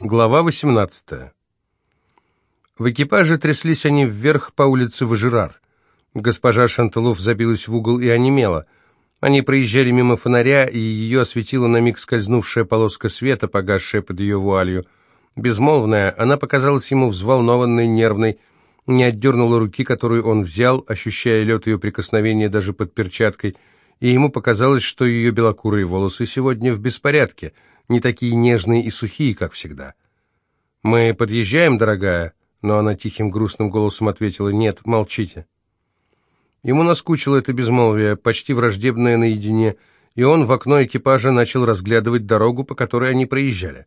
Глава 18. В экипаже тряслись они вверх по улице Важерар. Госпожа Шанталов забилась в угол и онемела. Они проезжали мимо фонаря, и ее осветила на миг скользнувшая полоска света, погасшая под ее вуалью. Безмолвная, она показалась ему взволнованной, нервной, не отдернула руки, которую он взял, ощущая лед ее прикосновения даже под перчаткой, и ему показалось, что ее белокурые волосы сегодня в беспорядке — не такие нежные и сухие, как всегда. «Мы подъезжаем, дорогая?» Но она тихим грустным голосом ответила «Нет, молчите». Ему наскучило это безмолвие, почти враждебное наедине, и он в окно экипажа начал разглядывать дорогу, по которой они проезжали.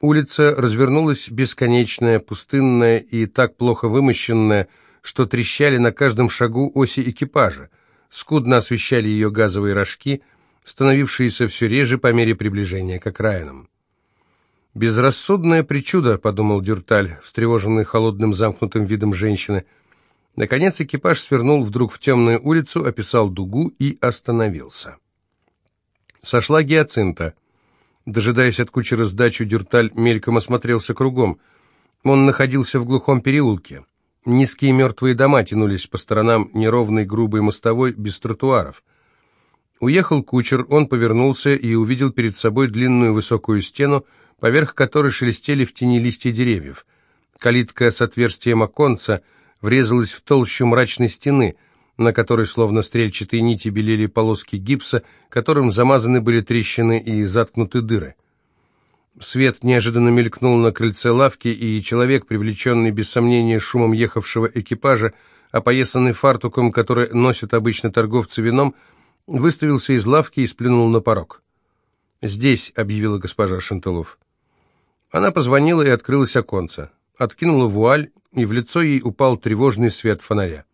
Улица развернулась бесконечная, пустынная и так плохо вымощенная, что трещали на каждом шагу оси экипажа, скудно освещали ее газовые рожки – становившиеся все реже по мере приближения к окраинам. «Безрассудное причудо», — подумал Дюрталь, встревоженный холодным замкнутым видом женщины. Наконец экипаж свернул вдруг в темную улицу, описал дугу и остановился. Сошла гиацинта. Дожидаясь от кучера сдачу, Дюрталь мельком осмотрелся кругом. Он находился в глухом переулке. Низкие мертвые дома тянулись по сторонам неровной грубой мостовой без тротуаров. Уехал кучер, он повернулся и увидел перед собой длинную высокую стену, поверх которой шелестели в тени листья деревьев. Калитка с отверстием оконца врезалась в толщу мрачной стены, на которой словно стрельчатые нити белели полоски гипса, которым замазаны были трещины и заткнуты дыры. Свет неожиданно мелькнул на крыльце лавки, и человек, привлеченный без сомнения шумом ехавшего экипажа, опоясанный фартуком, который носят обычно торговцы вином, выставился из лавки и сплюнул на порог. «Здесь», — объявила госпожа Шантылов. Она позвонила и открылась оконце. Откинула вуаль, и в лицо ей упал тревожный свет фонаря.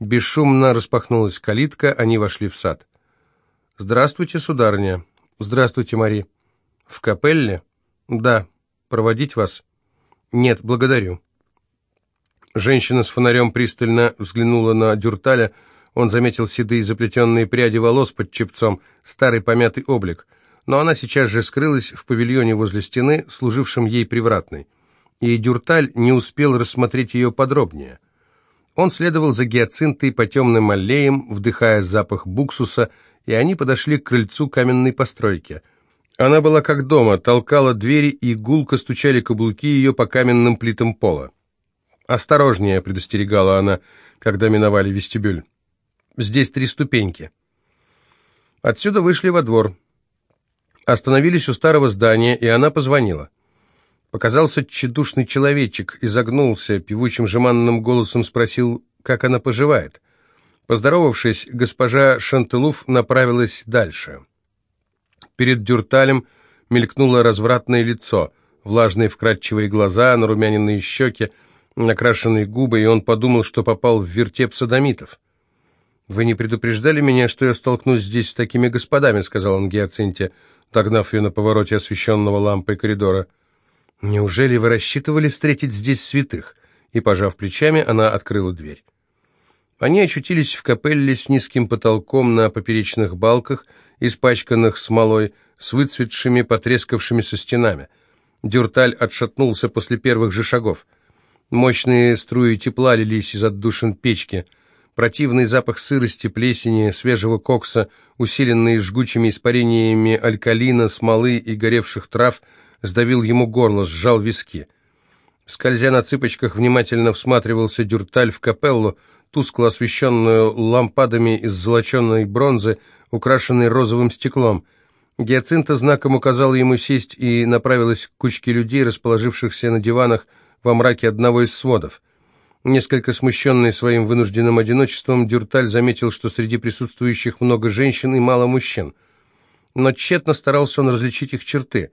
Бесшумно распахнулась калитка, они вошли в сад. «Здравствуйте, сударыня». «Здравствуйте, Мари». «В капелле?» «Да». «Проводить вас?» «Нет, благодарю». Женщина с фонарем пристально взглянула на Дюрталя, он заметил седые заплетенные пряди волос под чепцом, старый помятый облик. Но она сейчас же скрылась в павильоне возле стены, служившем ей привратной. И Дюрталь не успел рассмотреть ее подробнее. Он следовал за гиацинтой по темным аллеям, вдыхая запах буксуса, и они подошли к крыльцу каменной постройки. Она была как дома, толкала двери и гулко стучали каблуки ее по каменным плитам пола. «Осторожнее», — предостерегала она, когда миновали вестибюль. Здесь три ступеньки. Отсюда вышли во двор. Остановились у старого здания, и она позвонила. Показался тщедушный человечек, изогнулся, певучим жеманным голосом спросил, как она поживает. Поздоровавшись, госпожа Шантылуф направилась дальше. Перед дюрталем мелькнуло развратное лицо, влажные вкрадчивые глаза, нарумяненные щеки, накрашенные губы, и он подумал, что попал в вертеп садомитов. «Вы не предупреждали меня, что я столкнусь здесь с такими господами», — сказал он Гиацинте, догнав ее на повороте освещенного лампой коридора. «Неужели вы рассчитывали встретить здесь святых?» И, пожав плечами, она открыла дверь. Они очутились в капелле с низким потолком на поперечных балках, испачканных смолой, с выцветшими, потрескавшимися стенами. Дюрталь отшатнулся после первых же шагов. Мощные струи тепла лились из отдушин печки — Противный запах сырости, плесени, свежего кокса, усиленный жгучими испарениями алькалина, смолы и горевших трав, сдавил ему горло, сжал виски. Скользя на цыпочках, внимательно всматривался Дюрталь в капеллу, тускло освещенную лампадами из золоченной бронзы, украшенной розовым стеклом. Гиацинта знаком указала ему сесть и направилась к кучке людей, расположившихся на диванах во мраке одного из сводов. Несколько смущенный своим вынужденным одиночеством, Дюрталь заметил, что среди присутствующих много женщин и мало мужчин. Но тщетно старался он различить их черты.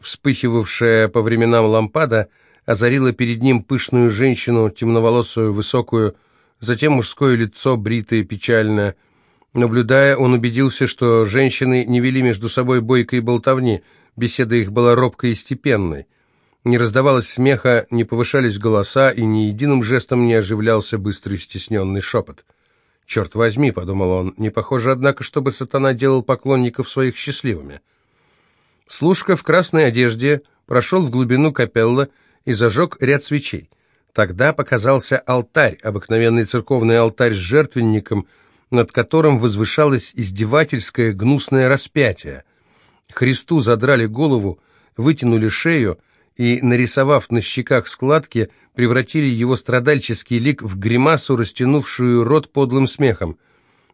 Вспыхивавшая по временам лампада озарила перед ним пышную женщину, темноволосую, высокую, затем мужское лицо, бритое, печальное. Наблюдая, он убедился, что женщины не вели между собой бойкой болтовни, беседа их была робкой и степенной. Не раздавалось смеха, не повышались голоса, и ни единым жестом не оживлялся быстрый стесненный шепот. «Черт возьми», — подумал он, — «не похоже, однако, чтобы сатана делал поклонников своих счастливыми». Служка в красной одежде прошел в глубину капелла и зажег ряд свечей. Тогда показался алтарь, обыкновенный церковный алтарь с жертвенником, над которым возвышалось издевательское гнусное распятие. Христу задрали голову, вытянули шею и, нарисовав на щеках складки, превратили его страдальческий лик в гримасу, растянувшую рот подлым смехом.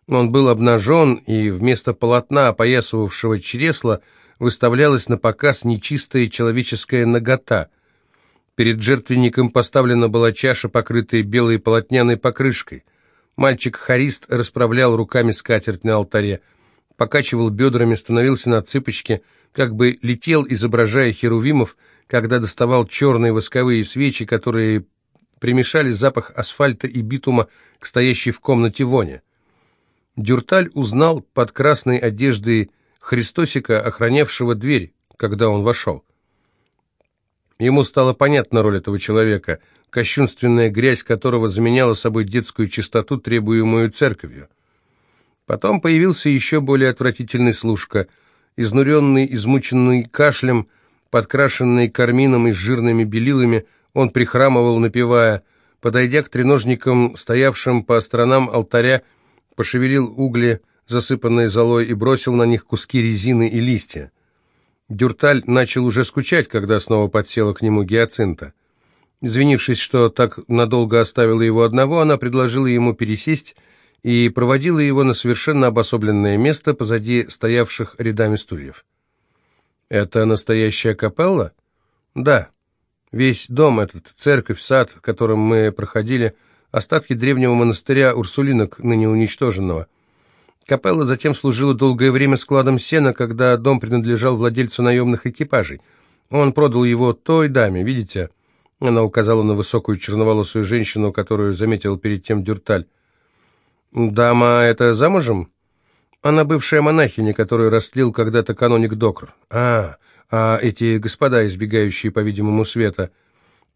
Он был обнажен, и вместо полотна, опоясывавшего чресла, выставлялась на показ нечистая человеческая нагота. Перед жертвенником поставлена была чаша, покрытая белой полотняной покрышкой. Мальчик-харист расправлял руками скатерть на алтаре, покачивал бедрами, становился на цыпочки, как бы летел, изображая херувимов, когда доставал черные восковые свечи, которые примешали запах асфальта и битума к стоящей в комнате воне. Дюрталь узнал под красной одеждой Христосика, охранявшего дверь, когда он вошел. Ему стала понятна роль этого человека, кощунственная грязь которого заменяла собой детскую чистоту, требуемую церковью. Потом появился еще более отвратительный служка, изнуренный, измученный кашлем, подкрашенный кармином и жирными белилами, он прихрамывал, напевая, подойдя к треножникам, стоявшим по сторонам алтаря, пошевелил угли, засыпанные золой, и бросил на них куски резины и листья. Дюрталь начал уже скучать, когда снова подсела к нему гиацинта. Извинившись, что так надолго оставила его одного, она предложила ему пересесть и проводила его на совершенно обособленное место позади стоявших рядами стульев. «Это настоящая капелла?» «Да. Весь дом этот, церковь, сад, в котором мы проходили, остатки древнего монастыря Урсулинок, ныне уничтоженного». Капелла затем служила долгое время складом сена, когда дом принадлежал владельцу наемных экипажей. Он продал его той даме, видите? Она указала на высокую черноволосую женщину, которую заметил перед тем Дюрталь. «Дама это замужем?» «Она бывшая монахиня, которую растлил когда-то каноник Докр. А, а эти господа, избегающие, по-видимому, света,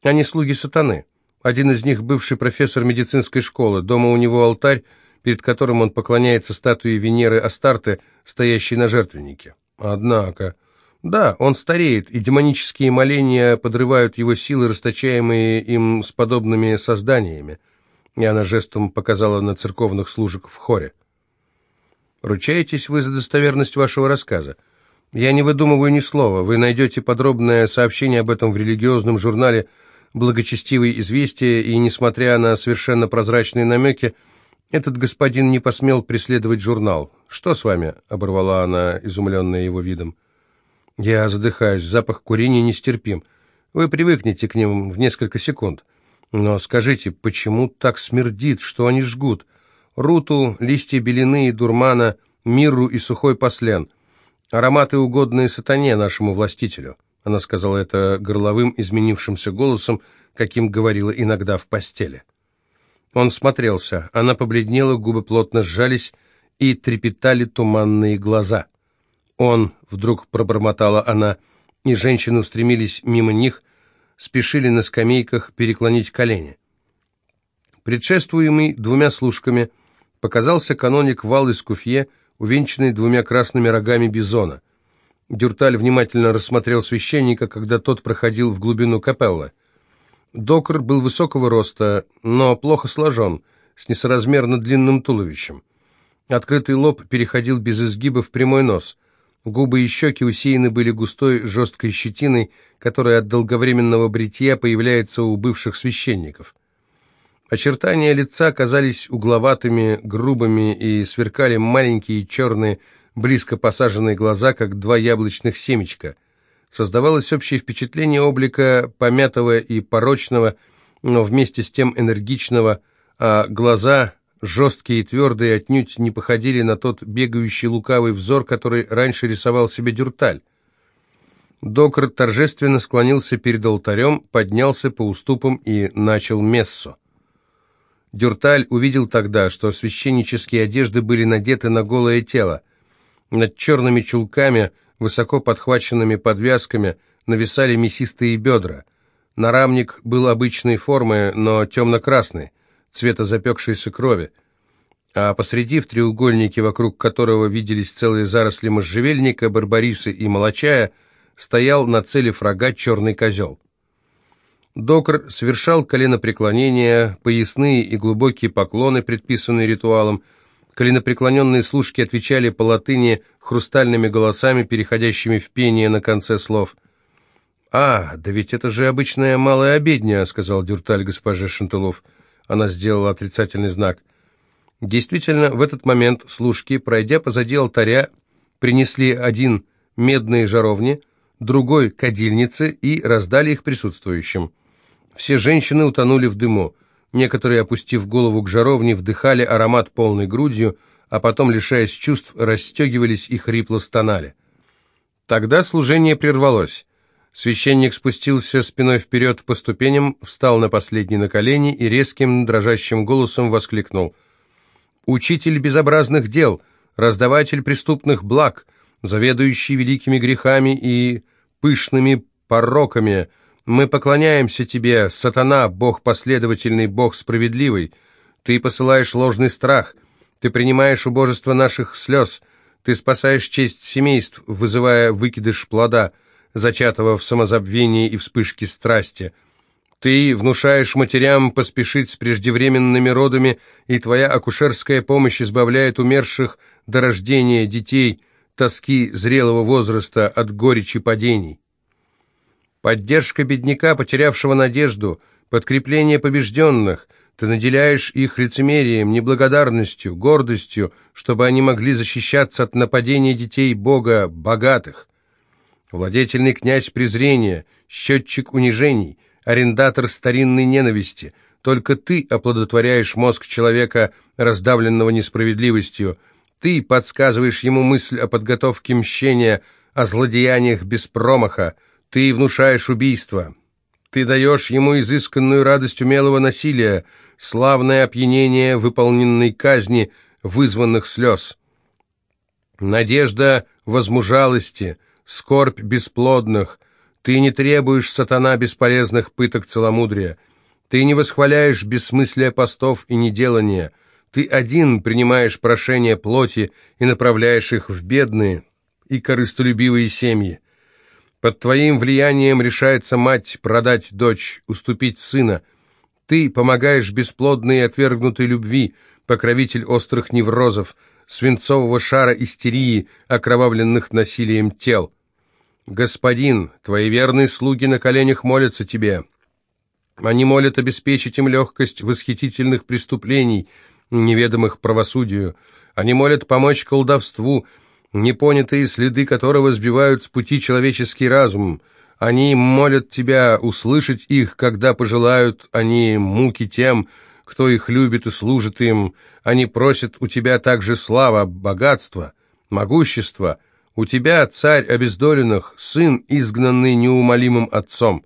они слуги сатаны. Один из них бывший профессор медицинской школы. Дома у него алтарь, перед которым он поклоняется статуе Венеры Астарты, стоящей на жертвеннике. Однако... Да, он стареет, и демонические моления подрывают его силы, расточаемые им с подобными созданиями. И она жестом показала на церковных служек в хоре. «Ручаетесь вы за достоверность вашего рассказа? Я не выдумываю ни слова. Вы найдете подробное сообщение об этом в религиозном журнале «Благочестивые известия», и, несмотря на совершенно прозрачные намеки, этот господин не посмел преследовать журнал. «Что с вами?» — оборвала она, изумленная его видом. «Я задыхаюсь, запах курения нестерпим. Вы привыкнете к ним в несколько секунд. Но скажите, почему так смердит, что они жгут? Руту, листья белины и дурмана, мирру и сухой послен. Ароматы, угодные сатане, нашему властителю». Она сказала это горловым, изменившимся голосом, каким говорила иногда в постели. Он смотрелся. Она побледнела, губы плотно сжались и трепетали туманные глаза. Он, вдруг пробормотала она, и женщины устремились мимо них, спешили на скамейках переклонить колени. Предшествуемый двумя служками показался каноник Вал из Куфье, увенчанный двумя красными рогами бизона. Дюрталь внимательно рассмотрел священника, когда тот проходил в глубину капеллы. Докр был высокого роста, но плохо сложен, с несоразмерно длинным туловищем. Открытый лоб переходил без изгиба в прямой нос. Губы и щеки усеяны были густой жесткой щетиной, которая от долговременного бритья появляется у бывших священников. Очертания лица казались угловатыми, грубыми и сверкали маленькие черные, близко посаженные глаза, как два яблочных семечка. Создавалось общее впечатление облика помятого и порочного, но вместе с тем энергичного, а глаза, жесткие и твердые, отнюдь не походили на тот бегающий лукавый взор, который раньше рисовал себе Дюрталь. Докр торжественно склонился перед алтарем, поднялся по уступам и начал мессу. Дюрталь увидел тогда, что священнические одежды были надеты на голое тело. Над черными чулками – высоко подхваченными подвязками нависали мясистые бедра. Нарамник был обычной формы, но темно-красный, цвета запекшейся крови. А посреди, в треугольнике, вокруг которого виделись целые заросли можжевельника, барбарисы и молочая, стоял на цели врага черный козел. Докр совершал коленопреклонения, поясные и глубокие поклоны, предписанные ритуалом. Коленопреклоненные служки отвечали по латыни хрустальными голосами, переходящими в пение на конце слов. «А, да ведь это же обычная малая обедня», — сказал Дюрталь госпоже Шантылов. Она сделала отрицательный знак. Действительно, в этот момент служки, пройдя позади алтаря, принесли один медные жаровни, другой — кадильницы и раздали их присутствующим. Все женщины утонули в дыму. Некоторые, опустив голову к жаровне, вдыхали аромат полной грудью, а потом, лишаясь чувств, расстегивались и хрипло стонали. Тогда служение прервалось. Священник спустился спиной вперед по ступеням, встал на последний на колени и резким, дрожащим голосом воскликнул. «Учитель безобразных дел, раздаватель преступных благ, заведующий великими грехами и пышными пороками — мы поклоняемся тебе, сатана, Бог последовательный, Бог справедливый. Ты посылаешь ложный страх, ты принимаешь убожество наших слез, ты спасаешь честь семейств, вызывая выкидыш плода, зачатого в самозабвении и вспышке страсти. Ты внушаешь матерям поспешить с преждевременными родами, и твоя акушерская помощь избавляет умерших до рождения детей, тоски зрелого возраста от горечи падений. Поддержка бедняка, потерявшего надежду, подкрепление побежденных. Ты наделяешь их лицемерием, неблагодарностью, гордостью, чтобы они могли защищаться от нападения детей Бога, богатых. Владетельный князь презрения, счетчик унижений, арендатор старинной ненависти. Только ты оплодотворяешь мозг человека, раздавленного несправедливостью. Ты подсказываешь ему мысль о подготовке мщения, о злодеяниях без промаха. Ты внушаешь убийство. Ты даешь ему изысканную радость умелого насилия, славное опьянение выполненной казни, вызванных слез. Надежда возмужалости, скорбь бесплодных. Ты не требуешь, сатана, бесполезных пыток целомудрия. Ты не восхваляешь бессмыслия постов и неделания. Ты один принимаешь прошения плоти и направляешь их в бедные и корыстолюбивые семьи. Под твоим влиянием решается мать продать дочь, уступить сына. Ты помогаешь бесплодной и отвергнутой любви, покровитель острых неврозов, свинцового шара истерии, окровавленных насилием тел. Господин, твои верные слуги на коленях молятся тебе. Они молят обеспечить им легкость восхитительных преступлений, неведомых правосудию. Они молят помочь колдовству, непонятые следы которого сбивают с пути человеческий разум. Они молят тебя услышать их, когда пожелают они муки тем, кто их любит и служит им. Они просят у тебя также слава, богатство, могущество. У тебя, царь обездоленных, сын, изгнанный неумолимым отцом».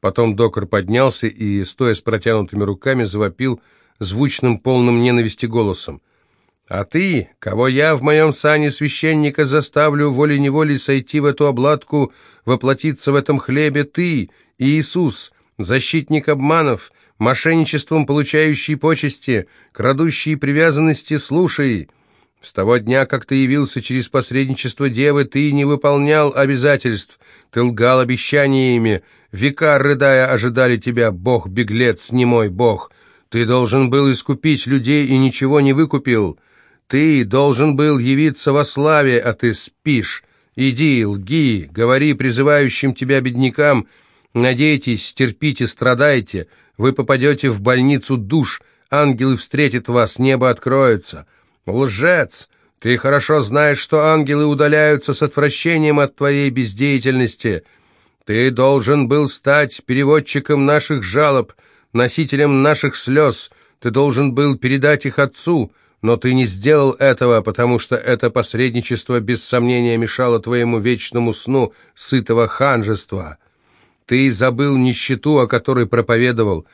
Потом докор поднялся и, стоя с протянутыми руками, завопил звучным, полным ненависти голосом. А ты, кого я в моем сане священника заставлю волей-неволей сойти в эту обладку, воплотиться в этом хлебе, ты, Иисус, защитник обманов, мошенничеством получающий почести, крадущий привязанности, слушай. С того дня, как ты явился через посредничество девы, ты не выполнял обязательств, ты лгал обещаниями, века, рыдая, ожидали тебя, Бог-беглец, не мой Бог. Ты должен был искупить людей и ничего не выкупил». Ты должен был явиться во славе, а ты спишь. Иди, лги, говори призывающим тебя беднякам, надейтесь, терпите, страдайте, вы попадете в больницу душ, ангелы встретят вас, небо откроется. Лжец! Ты хорошо знаешь, что ангелы удаляются с отвращением от твоей бездеятельности. Ты должен был стать переводчиком наших жалоб, носителем наших слез, ты должен был передать их отцу, но ты не сделал этого, потому что это посредничество без сомнения мешало твоему вечному сну сытого ханжества. Ты забыл нищету, о которой проповедовал,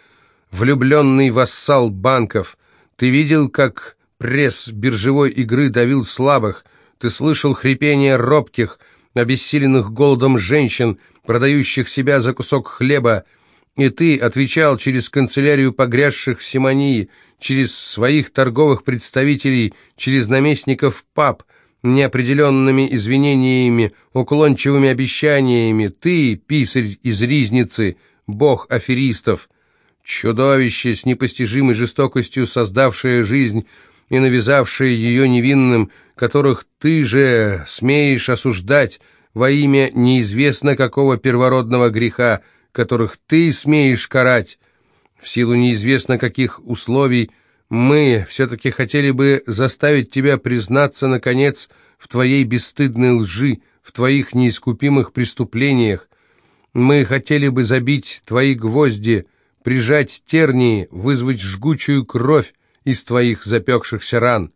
влюбленный вассал банков. Ты видел, как пресс биржевой игры давил слабых, ты слышал хрипение робких, обессиленных голодом женщин, продающих себя за кусок хлеба, и ты отвечал через канцелярию погрязших в симонии, через своих торговых представителей, через наместников пап. неопределенными извинениями, уклончивыми обещаниями. Ты, писарь из ризницы, бог аферистов, чудовище с непостижимой жестокостью, создавшее жизнь и навязавшее ее невинным, которых ты же смеешь осуждать во имя неизвестно какого первородного греха, которых ты смеешь карать. В силу неизвестно каких условий мы все-таки хотели бы заставить тебя признаться, наконец, в твоей бесстыдной лжи, в твоих неискупимых преступлениях. Мы хотели бы забить твои гвозди, прижать тернии, вызвать жгучую кровь из твоих запекшихся ран.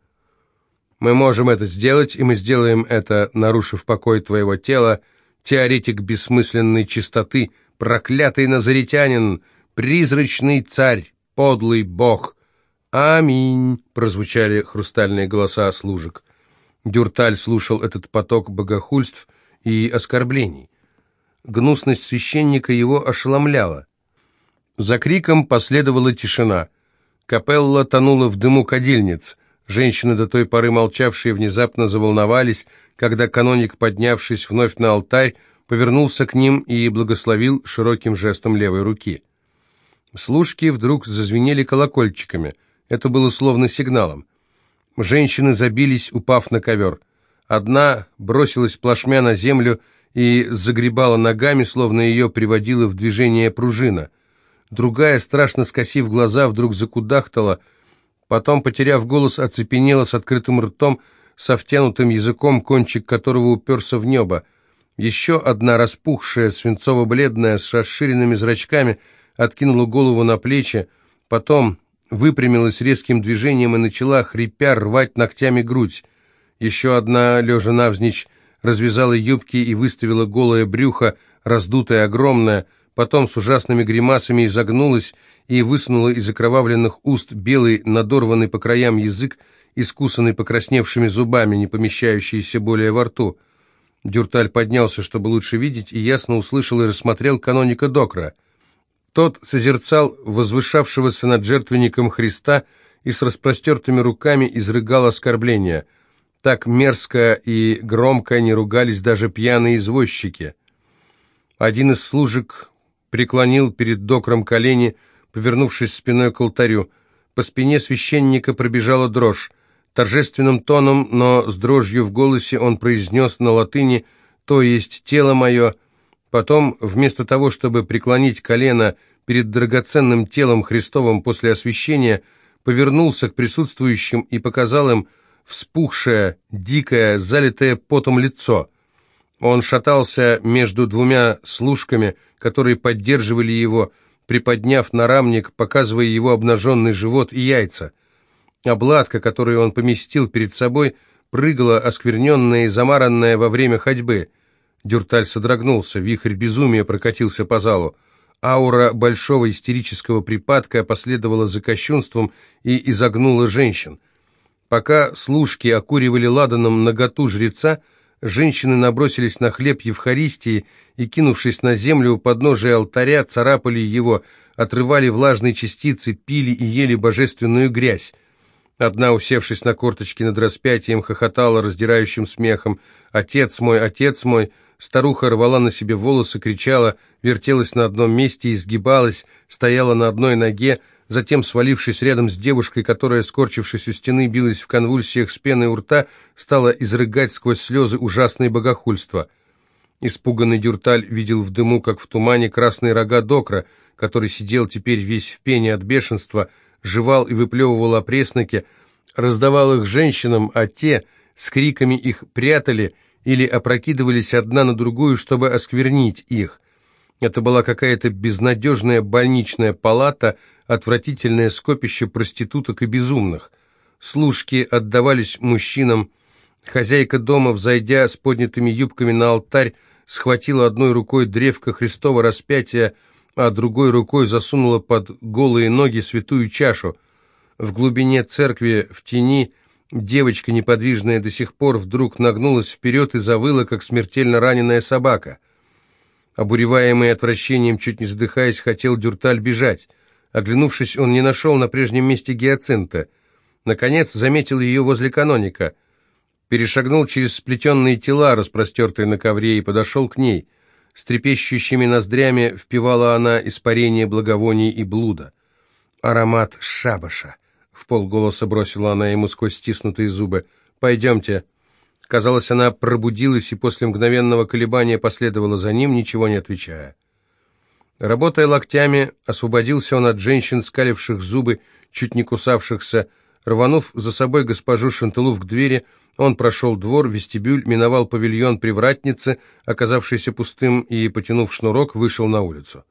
Мы можем это сделать, и мы сделаем это, нарушив покой твоего тела, теоретик бессмысленной чистоты, проклятый назаритянин, призрачный царь, подлый бог. «Аминь!» — прозвучали хрустальные голоса служек. Дюрталь слушал этот поток богохульств и оскорблений. Гнусность священника его ошеломляла. За криком последовала тишина. Капелла тонула в дыму кадильниц. Женщины, до той поры молчавшие, внезапно заволновались, когда каноник, поднявшись вновь на алтарь, повернулся к ним и благословил широким жестом левой руки. Служки вдруг зазвенели колокольчиками. Это было словно сигналом. Женщины забились, упав на ковер. Одна бросилась плашмя на землю и загребала ногами, словно ее приводила в движение пружина. Другая, страшно скосив глаза, вдруг закудахтала, потом, потеряв голос, оцепенела с открытым ртом, со втянутым языком, кончик которого уперся в небо. Еще одна распухшая, свинцово-бледная, с расширенными зрачками, откинула голову на плечи, потом выпрямилась резким движением и начала, хрипя, рвать ногтями грудь. Еще одна, лежа навзничь, развязала юбки и выставила голое брюхо, раздутое огромное, потом с ужасными гримасами изогнулась и высунула из окровавленных уст белый, надорванный по краям язык, искусанный покрасневшими зубами, не помещающийся более во рту. Дюрталь поднялся, чтобы лучше видеть, и ясно услышал и рассмотрел каноника Докра — тот созерцал возвышавшегося над жертвенником Христа и с распростертыми руками изрыгал оскорбления. Так мерзко и громко не ругались даже пьяные извозчики. Один из служек преклонил перед докром колени, повернувшись спиной к алтарю. По спине священника пробежала дрожь. Торжественным тоном, но с дрожью в голосе он произнес на латыни «То есть тело мое», Потом, вместо того, чтобы преклонить колено перед драгоценным телом Христовым после освящения, повернулся к присутствующим и показал им вспухшее, дикое, залитое потом лицо. Он шатался между двумя служками, которые поддерживали его, приподняв нарамник, показывая его обнаженный живот и яйца. Обладка, которую он поместил перед собой, прыгала, оскверненная и замаранная во время ходьбы – Дюрталь содрогнулся, вихрь безумия прокатился по залу. Аура большого истерического припадка последовала за кощунством и изогнула женщин. Пока служки окуривали ладаном наготу жреца, женщины набросились на хлеб Евхаристии и, кинувшись на землю у подножия алтаря, царапали его, отрывали влажные частицы, пили и ели божественную грязь. Одна, усевшись на корточки над распятием, хохотала раздирающим смехом. «Отец мой, отец мой!» Старуха рвала на себе волосы, кричала, вертелась на одном месте, изгибалась, стояла на одной ноге, затем, свалившись рядом с девушкой, которая, скорчившись у стены, билась в конвульсиях с пеной у рта, стала изрыгать сквозь слезы ужасные богохульства. Испуганный Дюрталь видел в дыму, как в тумане, красные рога докра, который сидел теперь весь в пене от бешенства, жевал и выплевывал опресноки, раздавал их женщинам, а те с криками их прятали – или опрокидывались одна на другую, чтобы осквернить их. Это была какая-то безнадежная больничная палата, отвратительное скопище проституток и безумных. Служки отдавались мужчинам. Хозяйка дома, взойдя с поднятыми юбками на алтарь, схватила одной рукой древко Христова распятия, а другой рукой засунула под голые ноги святую чашу. В глубине церкви, в тени, Девочка, неподвижная до сих пор, вдруг нагнулась вперед и завыла, как смертельно раненая собака. Обуреваемый отвращением, чуть не задыхаясь, хотел Дюрталь бежать. Оглянувшись, он не нашел на прежнем месте гиацинта. Наконец заметил ее возле каноника. перешагнул через сплетенные тела, распростертые на ковре, и подошел к ней. С трепещущими ноздрями впивала она испарение благовоний и блуда. «Аромат шабаша!» — в полголоса бросила она ему сквозь стиснутые зубы. «Пойдемте». Казалось, она пробудилась и после мгновенного колебания последовала за ним, ничего не отвечая. Работая локтями, освободился он от женщин, скаливших зубы, чуть не кусавшихся. Рванув за собой госпожу Шантылув к двери, он прошел двор, вестибюль, миновал павильон привратницы, оказавшийся пустым, и, потянув шнурок, вышел на улицу.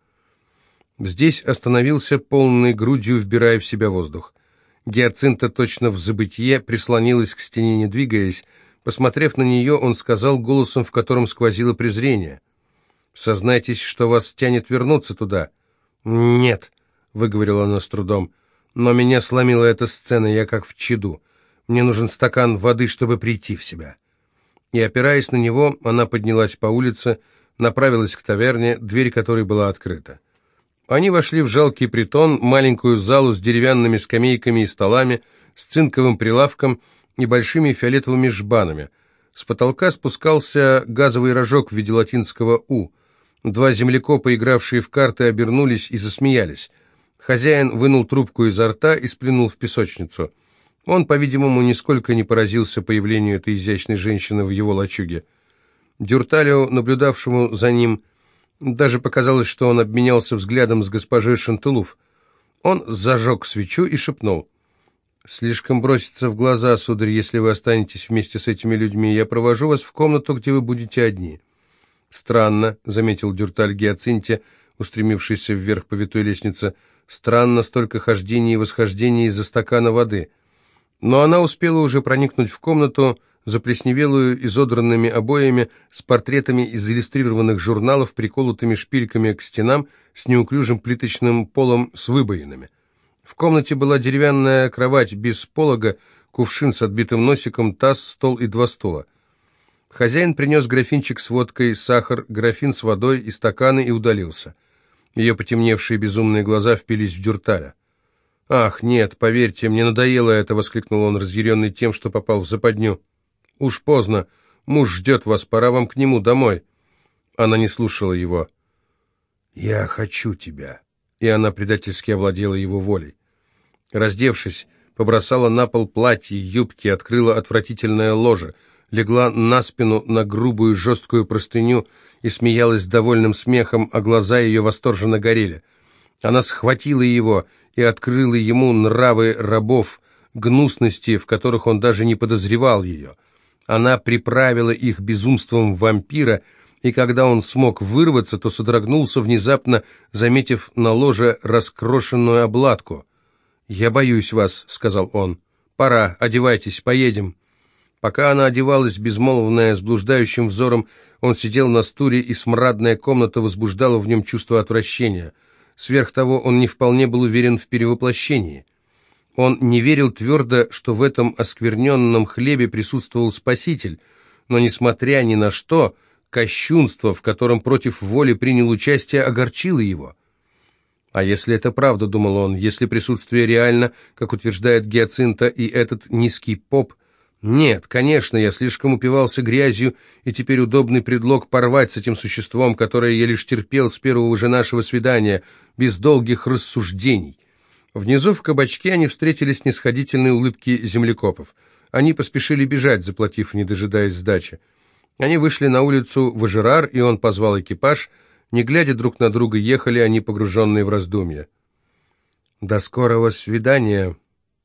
Здесь остановился полной грудью, вбирая в себя воздух. Гиацинта точно в забытье прислонилась к стене, не двигаясь. Посмотрев на нее, он сказал голосом, в котором сквозило презрение. «Сознайтесь, что вас тянет вернуться туда». «Нет», — выговорила она с трудом, — «но меня сломила эта сцена, я как в чаду. Мне нужен стакан воды, чтобы прийти в себя». И, опираясь на него, она поднялась по улице, направилась к таверне, дверь которой была открыта. Они вошли в жалкий притон, маленькую залу с деревянными скамейками и столами, с цинковым прилавком и большими фиолетовыми жбанами. С потолка спускался газовый рожок в виде латинского «У». Два землекопа, игравшие в карты, обернулись и засмеялись. Хозяин вынул трубку изо рта и сплюнул в песочницу. Он, по-видимому, нисколько не поразился появлению этой изящной женщины в его лачуге. Дюрталио, наблюдавшему за ним, даже показалось, что он обменялся взглядом с госпожой Шантылуф. Он зажег свечу и шепнул. «Слишком бросится в глаза, сударь, если вы останетесь вместе с этими людьми. Я провожу вас в комнату, где вы будете одни». «Странно», — заметил Дюрталь Гиацинте, устремившийся вверх по витой лестнице. «Странно столько хождений и восхождений из-за стакана воды». Но она успела уже проникнуть в комнату, заплесневелую изодранными обоями, с портретами из иллюстрированных журналов, приколотыми шпильками к стенам, с неуклюжим плиточным полом с выбоинами. В комнате была деревянная кровать без полога, кувшин с отбитым носиком, таз, стол и два стула. Хозяин принес графинчик с водкой, сахар, графин с водой и стаканы и удалился. Ее потемневшие безумные глаза впились в дюрталя. «Ах, нет, поверьте, мне надоело это!» — воскликнул он, разъяренный тем, что попал в западню. «Уж поздно. Муж ждет вас, пора вам к нему, домой». Она не слушала его. «Я хочу тебя». И она предательски овладела его волей. Раздевшись, побросала на пол платье, юбки, открыла отвратительное ложе, легла на спину на грубую жесткую простыню и смеялась довольным смехом, а глаза ее восторженно горели. Она схватила его и открыла ему нравы рабов, гнусности, в которых он даже не подозревал ее. Она приправила их безумством вампира, и когда он смог вырваться, то содрогнулся внезапно, заметив на ложе раскрошенную обладку. «Я боюсь вас», — сказал он. «Пора, одевайтесь, поедем». Пока она одевалась, безмолвная, с блуждающим взором, он сидел на стуле, и смрадная комната возбуждала в нем чувство отвращения. Сверх того, он не вполне был уверен в перевоплощении. Он не верил твердо, что в этом оскверненном хлебе присутствовал Спаситель, но, несмотря ни на что, кощунство, в котором против воли принял участие, огорчило его. А если это правда, думал он, если присутствие реально, как утверждает Гиацинта и этот низкий поп, нет, конечно, я слишком упивался грязью, и теперь удобный предлог порвать с этим существом, которое я лишь терпел с первого же нашего свидания, без долгих рассуждений. Внизу в кабачке они встретили снисходительные улыбки землекопов. Они поспешили бежать, заплатив, не дожидаясь сдачи. Они вышли на улицу в Ажерар, и он позвал экипаж. Не глядя друг на друга, ехали они, погруженные в раздумья. «До скорого свидания»,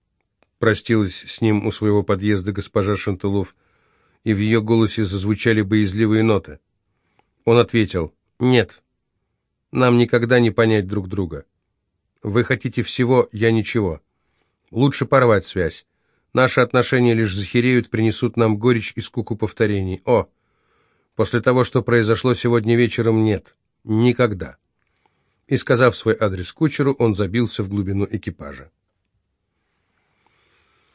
— простилась с ним у своего подъезда госпожа Шантулов, и в ее голосе зазвучали боязливые ноты. Он ответил, «Нет, нам никогда не понять друг друга». Вы хотите всего, я ничего. Лучше порвать связь. Наши отношения лишь захереют, принесут нам горечь и скуку повторений. О, после того, что произошло сегодня вечером, нет. Никогда. И сказав свой адрес кучеру, он забился в глубину экипажа.